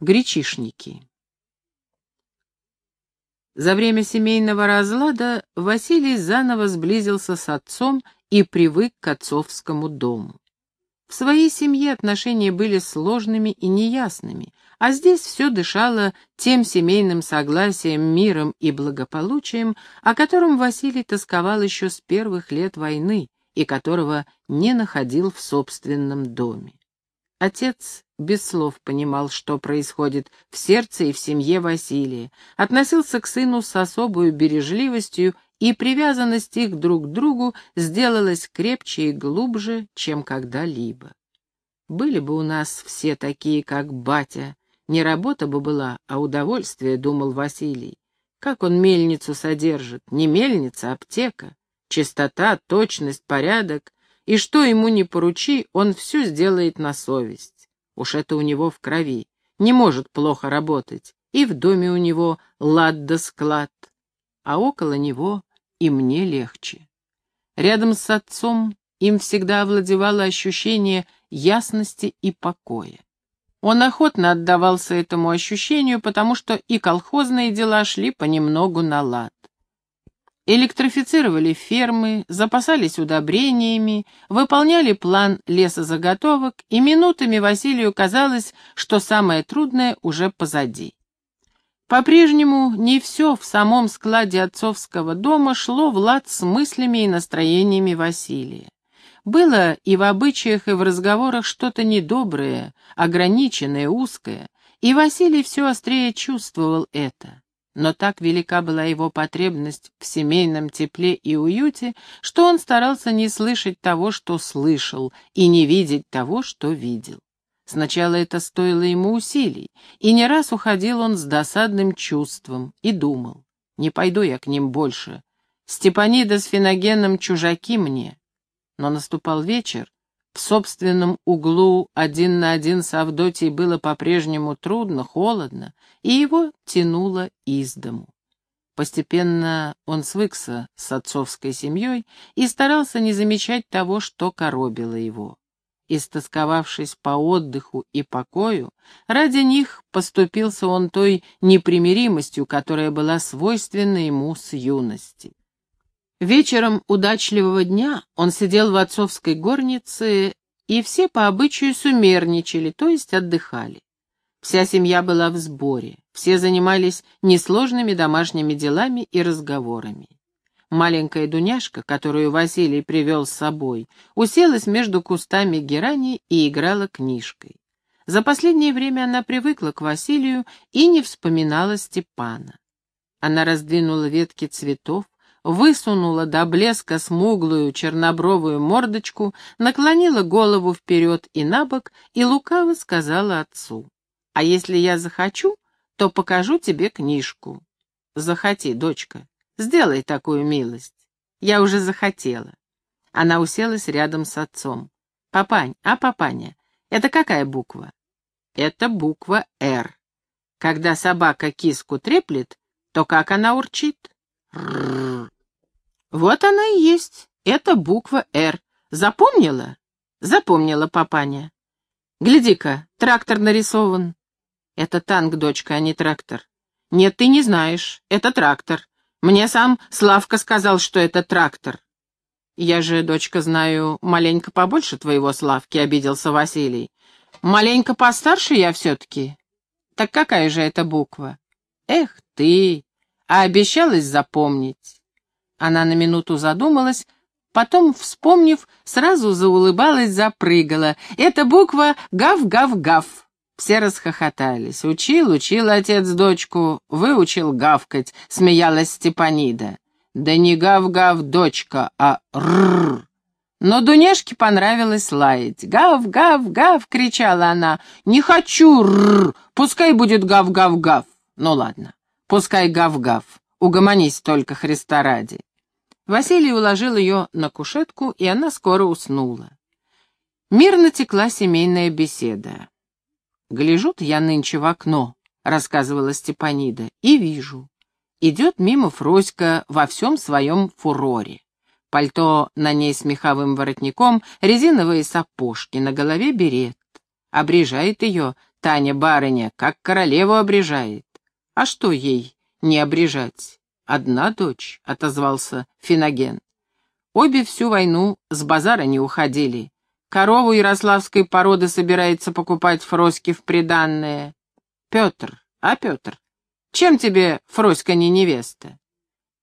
Гречишники. За время семейного разлада Василий заново сблизился с отцом и привык к отцовскому дому. В своей семье отношения были сложными и неясными, а здесь все дышало тем семейным согласием, миром и благополучием, о котором Василий тосковал еще с первых лет войны и которого не находил в собственном доме. Отец без слов понимал, что происходит в сердце и в семье Василия, относился к сыну с особой бережливостью, и привязанность их друг к другу сделалась крепче и глубже, чем когда-либо. Были бы у нас все такие, как батя, не работа бы была, а удовольствие, думал Василий. Как он мельницу содержит? Не мельница, а аптека. Чистота, точность, порядок и что ему не поручи, он все сделает на совесть. Уж это у него в крови. Не может плохо работать. И в доме у него лад да склад. А около него и мне легче. Рядом с отцом им всегда овладевало ощущение ясности и покоя. Он охотно отдавался этому ощущению, потому что и колхозные дела шли понемногу на лад электрифицировали фермы, запасались удобрениями, выполняли план лесозаготовок, и минутами Василию казалось, что самое трудное уже позади. По-прежнему не все в самом складе отцовского дома шло в лад с мыслями и настроениями Василия. Было и в обычаях, и в разговорах что-то недоброе, ограниченное, узкое, и Василий все острее чувствовал это но так велика была его потребность в семейном тепле и уюте, что он старался не слышать того, что слышал, и не видеть того, что видел. Сначала это стоило ему усилий, и не раз уходил он с досадным чувством и думал, не пойду я к ним больше. Степанида с Феногеном чужаки мне. Но наступал вечер, в собственном углу один на один с Авдотьей было по-прежнему трудно, холодно, и его тянуло из дому. Постепенно он свыкся с отцовской семьей и старался не замечать того, что коробило его. Истосковавшись по отдыху и покою, ради них поступился он той непримиримостью, которая была свойственна ему с юности. Вечером удачливого дня он сидел в отцовской горнице, и все по обычаю сумерничали, то есть отдыхали. Вся семья была в сборе, все занимались несложными домашними делами и разговорами. Маленькая Дуняшка, которую Василий привел с собой, уселась между кустами герани и играла книжкой. За последнее время она привыкла к Василию и не вспоминала Степана. Она раздвинула ветки цветов, высунула до блеска смуглую чернобровую мордочку, наклонила голову вперед и набок и лукаво сказала отцу. «А если я захочу, то покажу тебе книжку». «Захоти, дочка, сделай такую милость. Я уже захотела». Она уселась рядом с отцом. «Папань, а папаня, это какая буква?» «Это буква «Р». Когда собака киску треплет, то как она урчит? Вот она и есть. Это буква «Р». Запомнила? Запомнила, папаня. Гляди-ка, трактор нарисован. Это танк, дочка, а не трактор. Нет, ты не знаешь. Это трактор. Мне сам Славка сказал, что это трактор. Я же, дочка, знаю маленько побольше твоего Славки, обиделся Василий. Маленько постарше я все-таки. Так какая же это буква? Эх ты, а обещалась запомнить. Она на минуту задумалась, потом, вспомнив, сразу заулыбалась, запрыгала. Это буква «гав-гав-гав». Все расхохотались. Учил, учил отец дочку, выучил гавкать, смеялась Степанида. Да не гав-гав, дочка, а рррр. Но Дуняшке понравилось лаять. «Гав-гав-гав!» — кричала она. «Не хочу! Рррр! Пускай будет гав-гав-гав!» «Ну ладно, пускай гав-гав. Угомонись только Христа ради». Василий уложил ее на кушетку, и она скоро уснула. Мирно текла семейная беседа. «Гляжу-то я нынче в окно», — рассказывала Степанида, — «и вижу. Идет мимо Фроська во всем своем фуроре. Пальто на ней с меховым воротником, резиновые сапожки, на голове берет. Обрежает ее Таня барыня, как королеву обрежает. А что ей не обрежать? Одна дочь, — отозвался Финоген. Обе всю войну с базара не уходили. Корову ярославской породы собирается покупать Фроське в приданное. Петр, а Петр, чем тебе Фроська не невеста?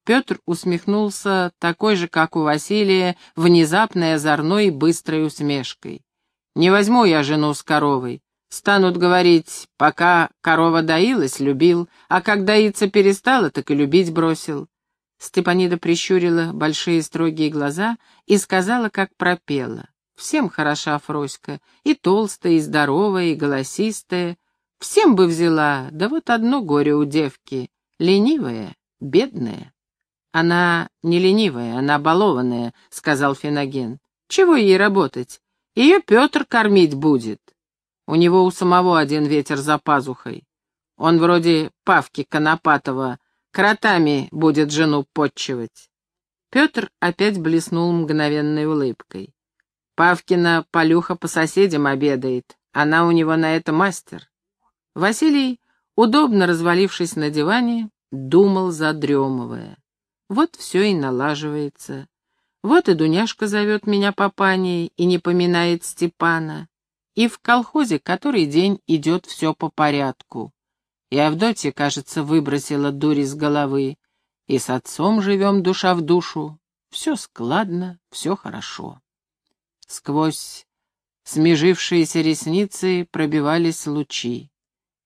Петр усмехнулся такой же, как у Василия, внезапной озорной и быстрой усмешкой. «Не возьму я жену с коровой. Станут говорить, пока корова доилась, любил, а как доиться перестала, так и любить бросил». Степанида прищурила большие строгие глаза и сказала, как пропела. «Всем хороша Фроська, и толстая, и здоровая, и голосистая. Всем бы взяла, да вот одно горе у девки, ленивая, бедная». «Она не ленивая, она балованная», — сказал Феноген. «Чего ей работать? Ее Петр кормить будет». У него у самого один ветер за пазухой. Он вроде Павки Конопатова, кротами будет жену подчивать. Петр опять блеснул мгновенной улыбкой. Павкина полюха по соседям обедает, она у него на это мастер. Василий, удобно развалившись на диване, думал, задремывая. Вот все и налаживается. Вот и Дуняшка зовет меня папаней и не поминает Степана. И в колхозе который день идет все по порядку. И Авдотья, кажется, выбросила дури с головы. И с отцом живем душа в душу. Все складно, все хорошо. Сквозь смежившиеся ресницы пробивались лучи.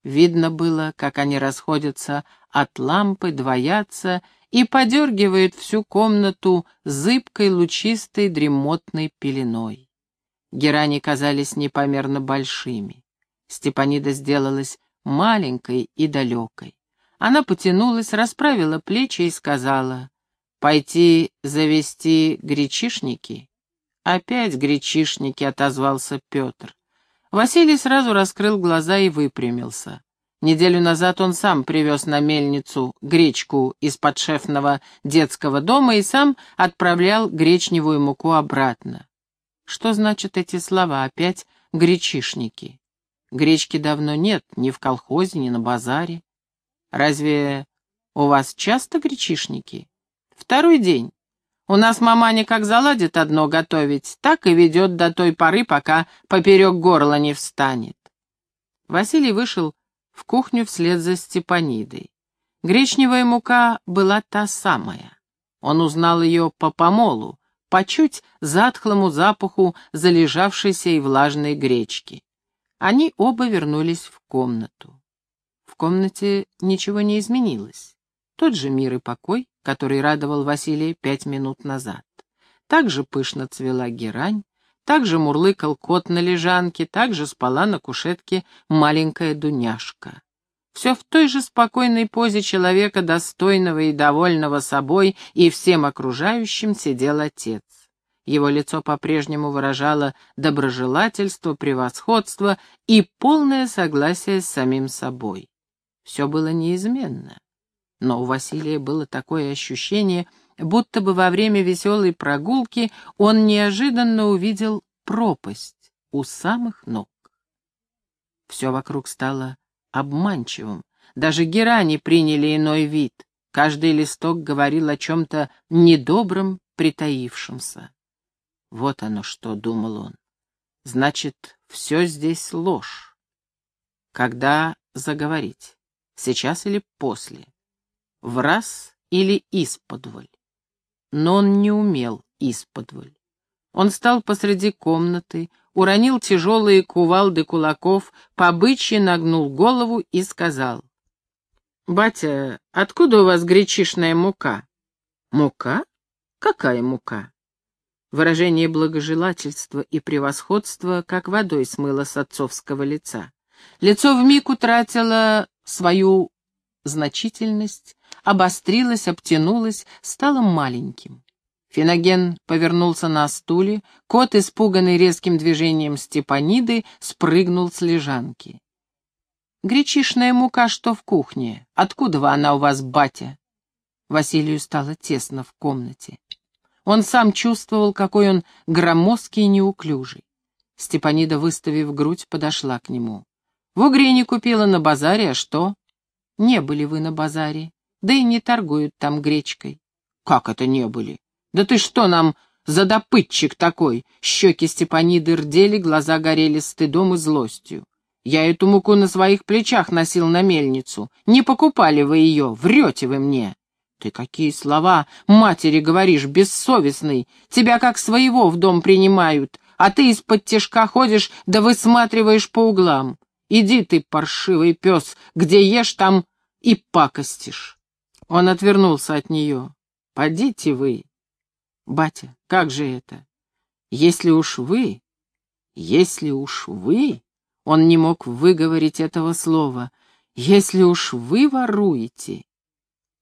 Видно было, как они расходятся от лампы, двоятся и подергивает всю комнату зыбкой лучистой дремотной пеленой. Герани казались непомерно большими. Степанида сделалась маленькой и далекой. Она потянулась, расправила плечи и сказала, «Пойти завести гречишники?» «Опять гречишники», — отозвался Петр. Василий сразу раскрыл глаза и выпрямился. Неделю назад он сам привез на мельницу гречку из подшефного детского дома и сам отправлял гречневую муку обратно. Что значат эти слова? Опять гречишники. Гречки давно нет, ни в колхозе, ни на базаре. Разве у вас часто гречишники? Второй день. У нас маманя как заладит одно готовить, так и ведет до той поры, пока поперек горла не встанет. Василий вышел в кухню вслед за Степанидой. Гречневая мука была та самая. Он узнал ее по помолу, по чуть затхлому запаху залежавшейся и влажной гречки. Они оба вернулись в комнату. В комнате ничего не изменилось. Тот же мир и покой, который радовал Василия пять минут назад. Так же пышно цвела герань, также мурлыкал кот на лежанке, также спала на кушетке маленькая Дуняшка. Все в той же спокойной позе человека, достойного и довольного собой и всем окружающим, сидел отец. Его лицо по-прежнему выражало доброжелательство, превосходство и полное согласие с самим собой. Все было неизменно. Но у Василия было такое ощущение, будто бы во время веселой прогулки он неожиданно увидел пропасть у самых ног. Все вокруг стало обманчивым. Даже герани приняли иной вид. Каждый листок говорил о чем-то недобром, притаившемся. Вот оно что, — думал он. Значит, все здесь ложь. Когда заговорить? Сейчас или после? В раз или исподволь? но он не умел исподволь. Он стал посреди комнаты, уронил тяжелые кувалды кулаков, побычьи нагнул голову и сказал. «Батя, откуда у вас гречишная мука?» «Мука? Какая мука?» Выражение благожелательства и превосходства как водой смыло с отцовского лица. Лицо вмиг утратило свою значительность, обострилась, обтянулась, стала маленьким. Феноген повернулся на стуле, кот, испуганный резким движением степаниды, спрыгнул с лежанки. «Гречишная мука что в кухне? Откуда она у вас, батя?» Василию стало тесно в комнате. Он сам чувствовал, какой он громоздкий и неуклюжий. Степанида, выставив грудь, подошла к нему. В Угрине купила на базаре, а что? Не были вы на базаре, да и не торгуют там гречкой. Как это не были? Да ты что нам за допытчик такой? Щеки Степаниды рдели, глаза горели стыдом и злостью. Я эту муку на своих плечах носил на мельницу. Не покупали вы ее, врете вы мне. Ты какие слова матери говоришь, бессовестный. Тебя как своего в дом принимают, а ты из-под тяжка ходишь да высматриваешь по углам. Иди ты, паршивый пес, где ешь, там и пакостишь. Он отвернулся от нее. Подите вы. Батя, как же это? Если уж вы, если уж вы... Он не мог выговорить этого слова. Если уж вы воруете...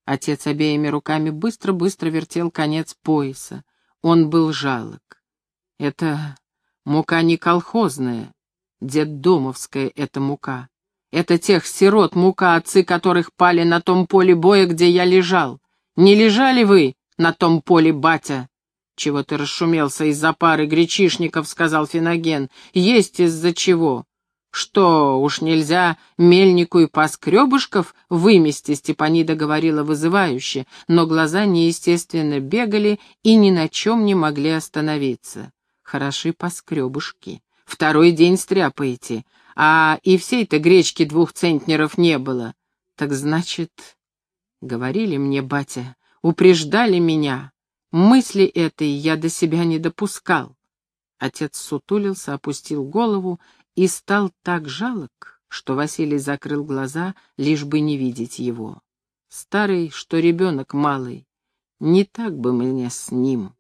Отец обеими руками быстро-быстро вертел конец пояса. Он был жалок. Это мука не колхозная, детдомовская эта мука. Это тех сирот мука, отцы которых пали на том поле боя, где я лежал. Не лежали вы на том поле, батя? Чего ты расшумелся из-за пары гречишников, сказал Финоген. Есть из-за чего. «Что, уж нельзя мельнику и поскребышков вымести?» Степанида говорила вызывающе, но глаза неестественно бегали и ни на чем не могли остановиться. «Хороши поскребушки. Второй день стряпаете, а и всей-то гречки двух центнеров не было. Так значит...» Говорили мне, батя, упреждали меня. Мысли этой я до себя не допускал. Отец сутулился, опустил голову и стал так жалок, что Василий закрыл глаза, лишь бы не видеть его. Старый, что ребенок малый, не так бы мне с ним.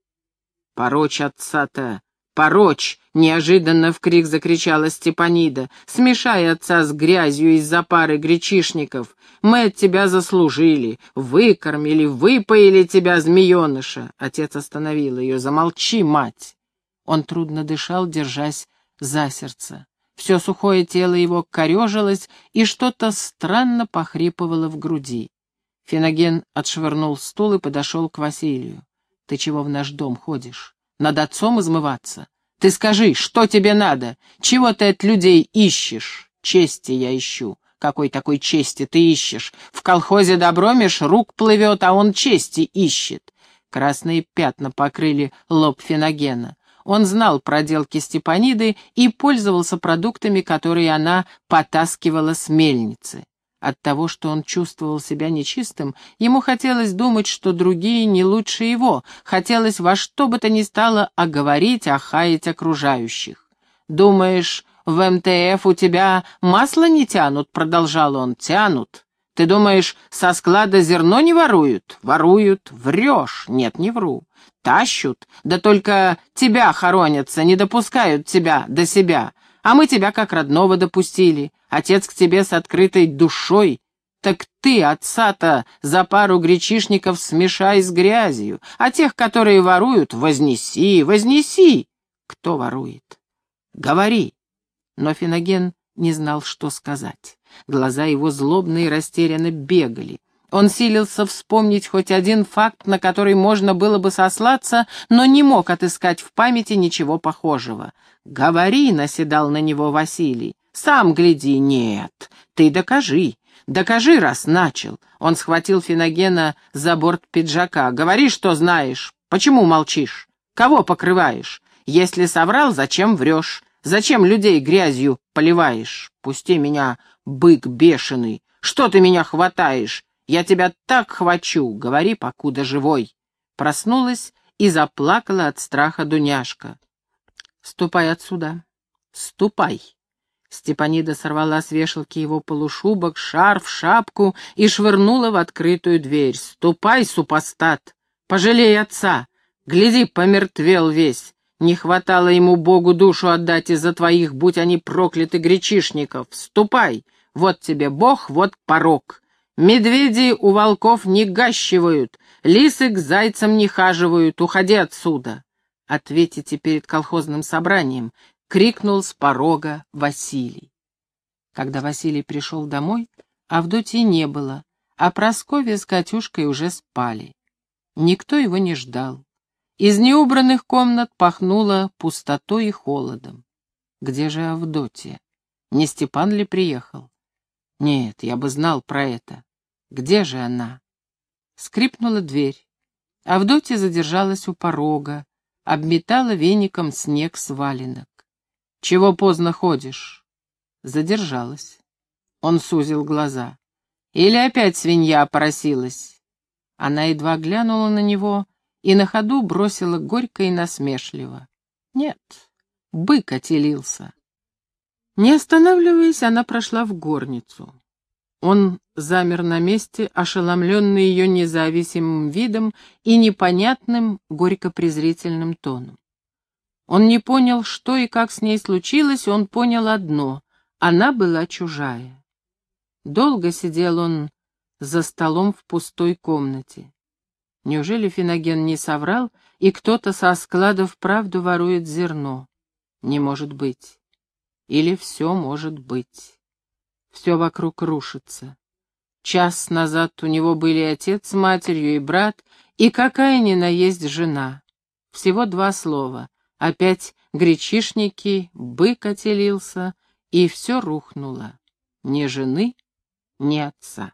Порочь отца-то, порочь! Неожиданно в крик закричала Степанида. Смешай отца с грязью из-за пары гречишников. Мы от тебя заслужили, выкормили, выпоили тебя, змееныша. Отец остановил ее. Замолчи, мать. Он трудно дышал, держась за сердце. Все сухое тело его корежилось, и что-то странно похрипывало в груди. Феноген отшвырнул стул и подошел к Василию. «Ты чего в наш дом ходишь? Над отцом измываться? Ты скажи, что тебе надо? Чего ты от людей ищешь? Чести я ищу. Какой такой чести ты ищешь? В колхозе добромишь, рук плывет, а он чести ищет». Красные пятна покрыли лоб Феногена. Он знал проделки Степаниды и пользовался продуктами, которые она потаскивала с мельницы. От того, что он чувствовал себя нечистым, ему хотелось думать, что другие не лучше его, хотелось во что бы то ни стало оговорить, охаять окружающих. «Думаешь, в МТФ у тебя масло не тянут?» — продолжал он. «Тянут. Ты думаешь, со склада зерно не воруют? Воруют. Врешь. Нет, не вру тащут, да только тебя хоронятся, не допускают тебя до себя. А мы тебя как родного допустили, отец к тебе с открытой душой. Так ты отца-то за пару гречишников смешай с грязью, а тех, которые воруют, вознеси, вознеси. Кто ворует? Говори. Но Финоген не знал, что сказать. Глаза его злобно и растерянно бегали. Он силился вспомнить хоть один факт, на который можно было бы сослаться, но не мог отыскать в памяти ничего похожего. «Говори», — наседал на него Василий. «Сам гляди, нет. Ты докажи. Докажи, раз начал». Он схватил Финогена за борт пиджака. «Говори, что знаешь. Почему молчишь? Кого покрываешь? Если соврал, зачем врешь? Зачем людей грязью поливаешь? Пусти меня, бык бешеный. Что ты меня хватаешь? Я тебя так хвачу, говори, покуда живой. Проснулась и заплакала от страха Дуняшка. Ступай отсюда, ступай. Степанида сорвала с вешалки его полушубок, шарф, шапку и швырнула в открытую дверь. «Ступай, супостат! Пожалей отца! Гляди, помертвел весь! Не хватало ему Богу душу отдать из-за твоих, будь они прокляты, гречишников! Ступай! Вот тебе Бог, вот порог! Медведи у волков не гащивают, лисы к зайцам не хаживают, уходи отсюда. Ответите перед колхозным собранием, крикнул с порога Василий. Когда Василий пришел домой, Авдотьи не было, а Прасковья с Катюшкой уже спали. Никто его не ждал. Из неубранных комнат пахнуло пустотой и холодом. Где же Авдотья? Не Степан ли приехал? Нет, я бы знал про это. Где же она? Скрипнула дверь. Авдотья задержалась у порога, обметала веником снег с валенок. «Чего поздно ходишь?» Задержалась. Он сузил глаза. «Или опять свинья поросилась?» Она едва глянула на него и на ходу бросила горько и насмешливо. «Нет, бык отелился». Не останавливаясь, она прошла в горницу. Он замер на месте, ошеломленный ее независимым видом и непонятным, горько-презрительным тоном. Он не понял, что и как с ней случилось, он понял одно — она была чужая. Долго сидел он за столом в пустой комнате. Неужели Финоген не соврал, и кто-то со складов правду ворует зерно? Не может быть. Или все может быть. Все вокруг рушится. Час назад у него были отец с матерью и брат, и какая ни на есть жена. Всего два слова. Опять гречишники, бык отелился, и все рухнуло. Ни жены, ни отца.